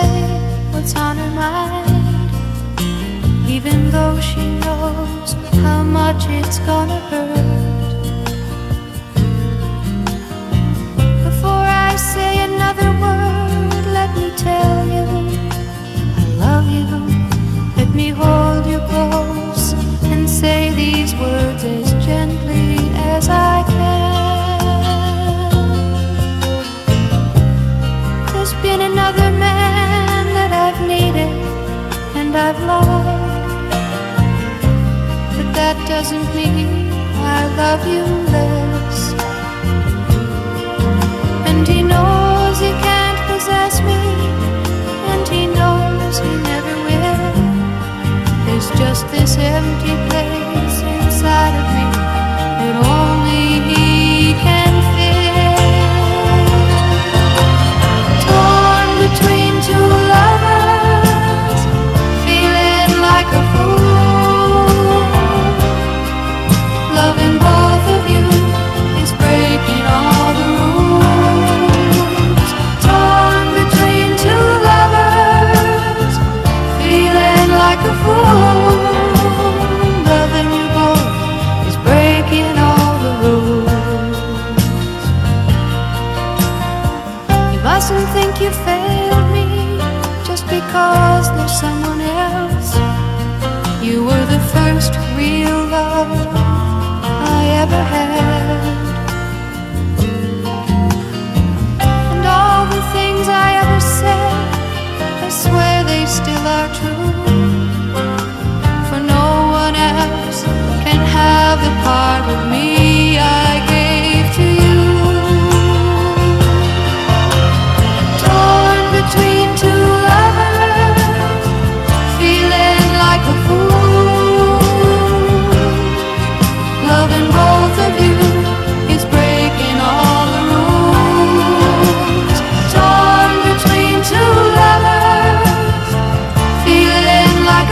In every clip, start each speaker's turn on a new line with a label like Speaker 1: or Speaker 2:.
Speaker 1: say what's on her mind, even though she knows how much it's gonna hurt. and I've loved, but that doesn't mean I love you less. And he knows he can't possess me, and he knows he never will. There's just this empty. because there's someone else. You were the first real love I ever had.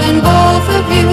Speaker 1: loving both of you.